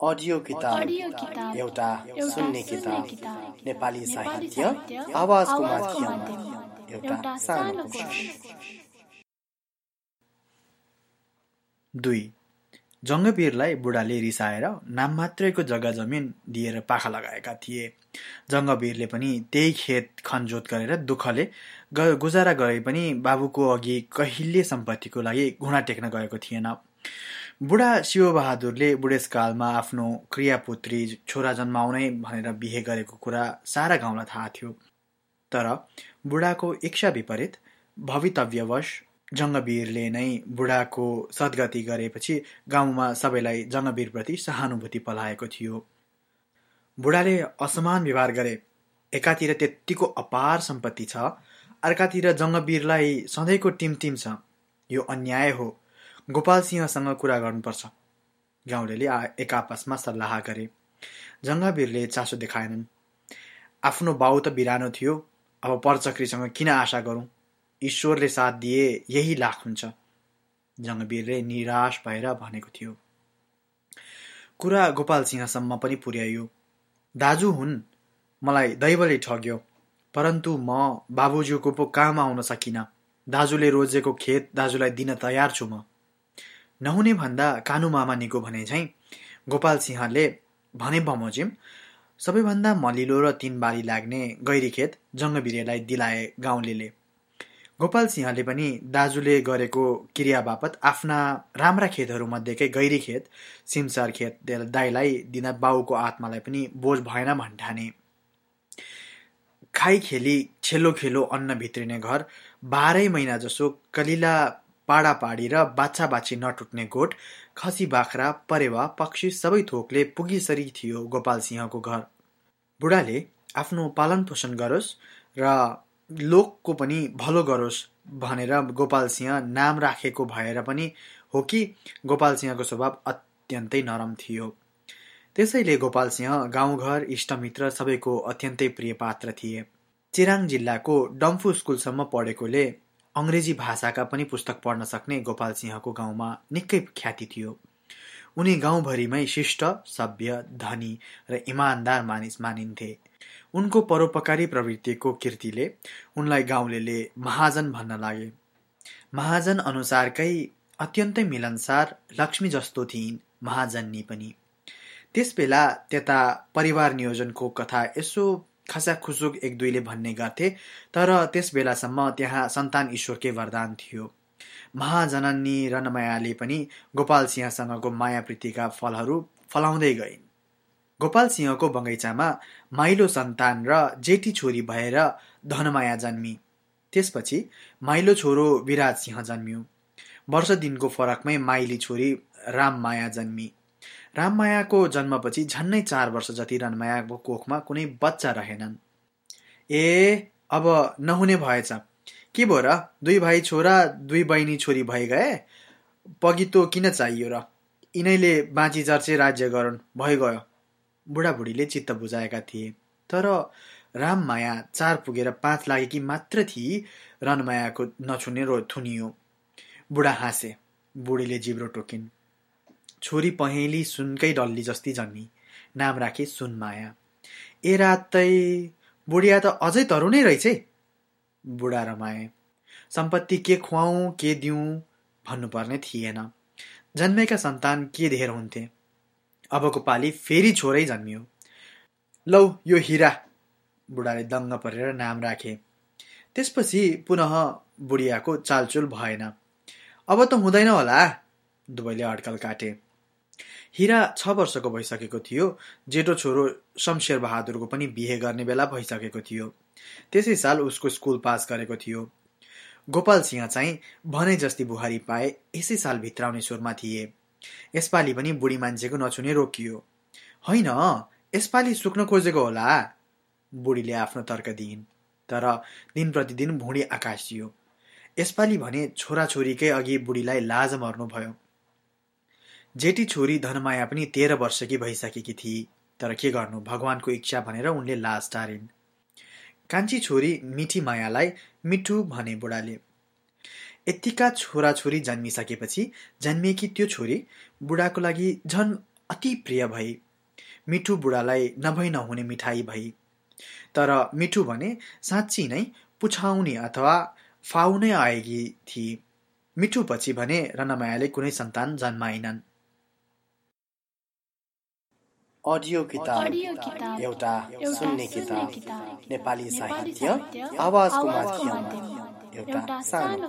Audio किताब एउटा सुन्ने किताब। नेपाली साहित्य। आवाजको माध्यममा। एउटा सानो दुई। जङ्गवीरलाई बुढाले रिसाएर नाम मात्रैको जग्गा जमिन दिएर पाखा लगाएका थिए। जङ्गवीरले पनि त्यही खेत खनजोत गरेर दुःखले ग गुजारा गरे पनि बाबुको अघि कहिले सम्पत्तिको लागि घुँडा टेक्न गएको थिएन। बुढा शिवबहादुरले बुढेसकालमा आफ्नो क्रियापुत्री छोरा जन्माउनै भनेर बिहे गरेको कुरा सारा गाउँलाई थाहा थियो। तर बुढाको इच्छा विपरीत भवितव्यवश जङ्गवीरले नै बुढाको सद्गति गरेपछि गाउँमा सबैलाई जङ्गवीरप्रति सहानुभूति पलाएको थियो। बुढाले असमान व्यवहार गरे। एकातिर त्यत्तिको अपार सम्पत्ति छ अर्कातिर जङ्गवीरलाई सधैँको टिमटिम छ। यो अन्याय हो। गोपाल सिंहसँग कुरा गर्नुपर्छ। गाउँलेले एक आपसमा सल्लाह गरे। जङ्गवीरले चासो देखाएनन्। आफ्नो बाउ त बिरानो थियो। अब परचक्रीसँग किन आशा गरौँ? ईश्वरले साथ दिए यही लाख हुन्छ। जङ्गवीरले निराश भएर भनेको थियो। कुरा गोपाल सिंहसम्म पनि पुर्याइयो। दाजु हुन्। मलाई दैवले ठग्यो। परन्तु म बाबुज्यूको पो काम आउन सकिनँ। दाजुले रोजेको खेत दाजुलाई दिन तयार छु म। नहुने भन्दा कानु मामा निको भने झैँ। गोपाल सिंहले भने बमोजिम सबैभन्दा मलिलो र तिन बाली लाग्ने गैरी खेत जङ्गबिरेलाई दिलाए गाउँलेले गोपाल सिंहले पनि दाजुले गरेको क्रिया बापत आफ्ना राम्रा खेतहरूमध्येकै गैरी खेत सिमसार खेत दाईलाई दिन बाउको आत्मालाई पनि बोझ भएन भन्ठाने। खाइ खेली छेलो खेलो अन्न भित्रिने घर बाह्रै महिना जसो कलिला पाडा पाडी र बाछा बाछी नटुट्ने गोठ खसी बाख्रा परेवा पक्षी सबै थोकले पुगिसरी थियो गोपाल सिंहको घर। बुढाले आफ्नो पालन पोषण गरोस् र लोकको पनि भलो गरोस् भनेर गोपाल सिंह नाम राखेको भएर पनि हो कि गोपाल सिंहको स्वभाव अत्यन्तै नरम थियो। त्यसैले गोपाल सिंह गाउँघर इष्टमित्र सबैको अत्यन्तै प्रिय पात्र थिए। चिराङ जिल्लाको डम्फु स्कुलसम्म पढेकोले अङ्ग्रेजी भाषाका पनि पुस्तक पढ्न सक्ने गोपाल सिंहको गाउँमा निकै ख्याति थियो। उनी गाउँभरिमै शिष्ट सभ्य धनी र इमान्दार मानिस मानिन्थे। उनको परोपकारी प्रवृत्तिको कीर्तिले उनलाई गाउँलेले महाजन भन्न लागे। महाजन अनुसारकै अत्यन्तै मिलनसार लक्ष्मी जस्तो थिइन् महाजन्नी पनि। त्यसबेला त्यता परिवार नियोजनको कथा यसो खसाखुसुक एक दुईले भन्ने गर्थे तर त्यस बेलासम्म त्यहाँ सन्तान ईश्वरकै वरदान थियो। महाजननी रनमायाले पनि गोपाल सिंहसँगको मायाप्रीतिका फलहरू फलाउँदै गइन्। गोपाल सिंहको बगैँचामा माइलो सन्तान र जेठी छोरी भएर धनमाया जन्मी। त्यसपछि माइलो छोरो विराज सिंह जन्मियो। वर्ष दिनको फरकमै माइली छोरी राममाया जन्मी। राममायाको जन्मपछि झन्नै चार वर्ष जति रनमायाको कोखमा कुनै बच्चा रहेनन्। ए अब नहुने भएछ। के भो र? दुई भाइ छोरा दुई बहिनी छोरी भइ गए? पगितो किन चाहियो र? यिनैले बाँची चर्चे राज्य गरून् भइगयो बुढाबुढीले चित्त बुझाएका थिए। तर राममाया चार पुगेर पाँच लागेकी मात्र थिई रनमायाको नछुने रो थुनियो। बुढा हाँसे। बुढीले जिब्रो टोकिन्। छोरी पहेँली सुनकै डल्ली जस्ती जन्मी। नाम राखे सुनमाया। ए रातै बुढिया त अझै तरुणै रहेछे। बुढा रमाए। सम्पत्ति के खुवाउँ के दिउँ भन्नुपर्ने थिएन। जन्मेका सन्तान के धेर हुन्थे? अबको पालि फेरि छोरै जन्मियो। लौ यो हिरा। बुढाले दङ्ग परेर नाम राखे। त्यसपछि पुनः बुढियाको चालचुल भएन। अब त हुँदैन होला। दुवैले अड्कल काटे। हिरा छ वर्षको भइसकेको थियो। जेठो छोरो शमशेर बहादुरको पनि बिहे गर्ने बेला भइसकेको थियो। त्यसै साल उसको स्कुल पास गरेको थियो। गोपाल सिंह चाहिँ भने जस्ती बुहारी पाए यसै साल भित्राउने स्वरमा थिए। यसपालि पनि बुढी मान्छेको नछुने रोकियो। होइन यसपालि सुक्न खोजेको होला। बुढीले आफ्नो तर्क दिइन्। तर दिन प्रतिदिन भुँडी आकाशियो। यसपालि भने छोराछोरीकै अघि बुढीलाई लाज मर्नुभयो। जेठी छोरी धनमाया पनि तेह्र वर्षकी भइसकेकी थिए तर के गर्नु भगवानको इच्छा भनेर उनले लाज टारिन्। कान्छी छोरी मिठी मायालाई मिठु भने बुढाले। यत्तिका छोराछोरी जन्मिसकेपछि जन्मिएकी त्यो छोरी बुढाको लागि झन् अति प्रिय भई। मिठु बुढालाई नभई नहुने मिठाई भई। तर मिठु भने साँच्ची नै पुछाउने अथवा फाउनै आएकी थिए मिठु भने रनमायाले कुनै सन्तान जन्माइनन् अडियो किताब एउटा सुन्ने किताब। नेपाली साहित्य। आवाजको माध्यम एउटा सानो